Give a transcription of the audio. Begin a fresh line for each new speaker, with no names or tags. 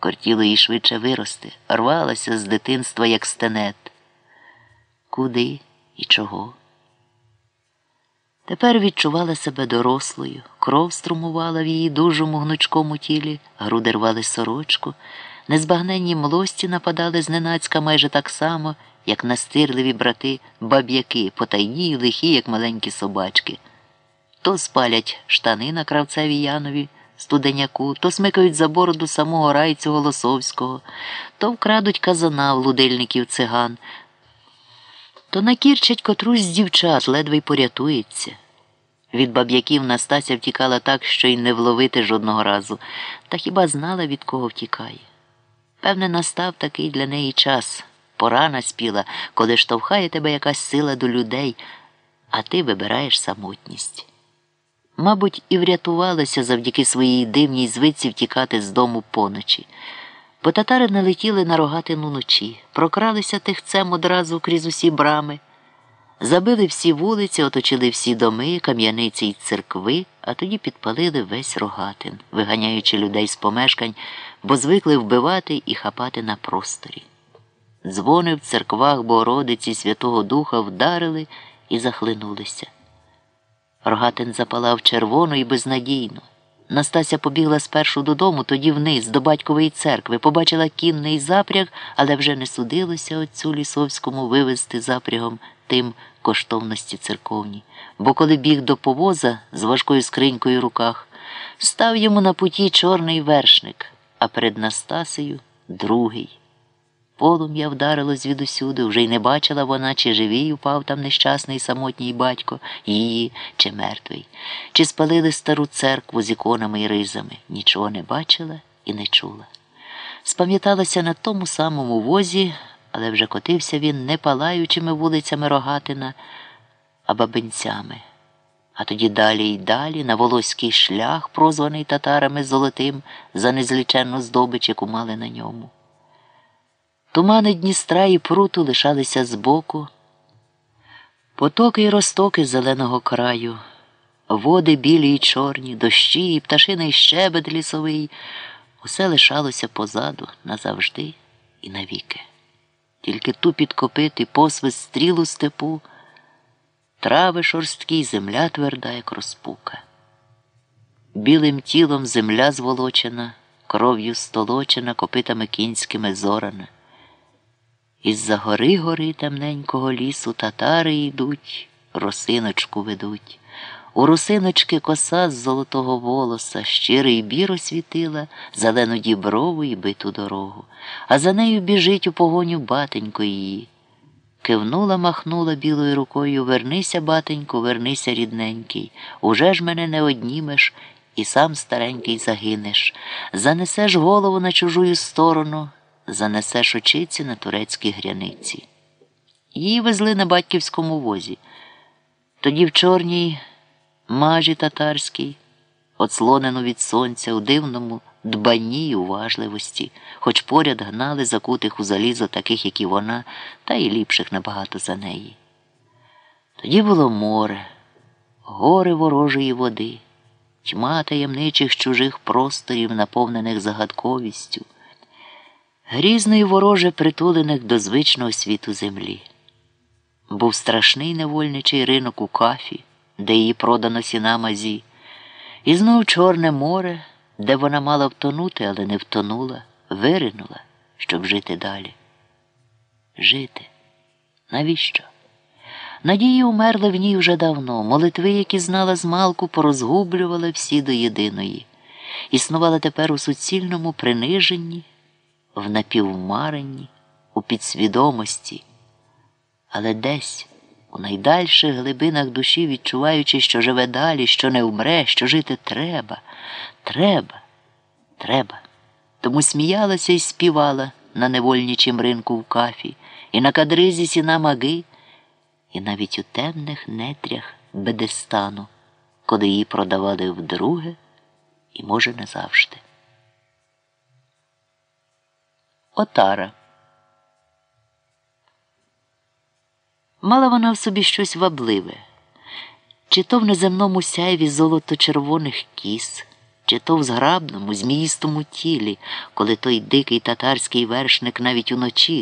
Кортіло їй швидше вирости, рвалася з дитинства, як стенет. Куди і чого? Тепер відчувала себе дорослою, кров струмувала в її дужому гнучкому тілі, груди рвали сорочку, незбагненні млості нападали зненацька майже так само, як настирливі брати баб'яки, потайні й лихі, як маленькі собачки. То спалять штани на кравцеві Янові, студеняку, то смикають за бороду самого райцю Голосовського, то вкрадуть казана в лудильників циган, то накірчать котрусь з дівчат, ледве й порятується. Від баб'яків Настася втікала так, що й не вловити жодного разу, та хіба знала, від кого втікає. Певне, настав такий для неї час. Пора наспіла, коли штовхає тебе якась сила до людей, а ти вибираєш самотність. Мабуть, і врятувалася завдяки своїй дивній звичці втікати з дому поночі. Бо татари налетіли на рогатину ночі, прокралися тихцем одразу крізь усі брами, забили всі вулиці, оточили всі доми, кам'яниці й церкви, а тоді підпалили весь рогатин, виганяючи людей з помешкань, бо звикли вбивати і хапати на просторі. Дзвони в церквах Богородиці Святого Духа вдарили і захлинулися. Рогатин запалав червоно і безнадійно. Настася побігла спершу додому, тоді вниз, до батькової церкви, побачила кінний запряг, але вже не судилося отцю лісовському вивезти запрягом тим коштовності церковні. Бо коли біг до повоза з важкою скринькою в руках, став йому на путі чорний вершник, а перед Настасею другий. Полум'я вдарило звідусюди, вже й не бачила вона, чи живий упав там нещасний самотній батько, її, чи мертвий, чи спалили стару церкву з іконами і ризами. Нічого не бачила і не чула. Спам'яталася на тому самому возі, але вже котився він не палаючими вулицями Рогатина, а бабинцями. А тоді далі й далі на волоський шлях, прозваний татарами золотим, за незліченну здобич, яку мали на ньому. Тумани Дністра і пруту лишалися збоку, потоки й розтоки зеленого краю, води білі й чорні, дощі і пташиний щебет лісовий, усе лишалося позаду назавжди і навіки. Тільки тупіт копит і посвист стрілу степу, трави шорсткі, земля тверда, як розпука. Білим тілом земля зволочена, кров'ю столочена, копитами кінськими зорана. Із-за гори гори темненького лісу татари йдуть, росиночку ведуть. У росиночки коса з золотого волоса, щирий бір освітила, зелену діброву і биту дорогу, а за нею біжить у погоню батенько її. Кивнула, махнула білою рукою Вернися, батенько, вернися, рідненький, уже ж мене не однімеш, і сам старенький загинеш. Занесеш голову на чужую сторону занесеш очиці на турецькій гряниці. Її везли на батьківському возі. Тоді в чорній мажі татарській, оцлонену від сонця у дивному дбанні й уважливості, хоч поряд гнали закутих у залізо таких, як і вона, та й ліпших набагато за неї. Тоді було море, гори ворожої води, тьма таємничих чужих просторів, наповнених загадковістю грізно й вороже притулених до звичного світу землі. Був страшний невольничий ринок у кафі, де її продано сіна мазі, і знов Чорне море, де вона мала втонути, але не втонула, виринула, щоб жити далі. Жити. Навіщо? Надії умерли в ній вже давно, молитви, які знала змалку, порозгублювали всі до єдиної, існувала тепер у суцільному приниженні в напівмаренні, у підсвідомості, але десь, у найдальших глибинах душі, відчуваючи, що живе далі, що не вмре, що жити треба, треба, треба. Тому сміялася і співала на невольничім ринку в кафі, і на кадризі сіна маги, і навіть у темних нетрях Бедестану, коли її продавали вдруге і, може, назавжди. Отара. Мала вона в собі щось вабливе, чи то в неземному сяйві золото червоних кіс. чи то в зграбному, зміїстому тілі, коли той дикий татарський вершник навіть уночі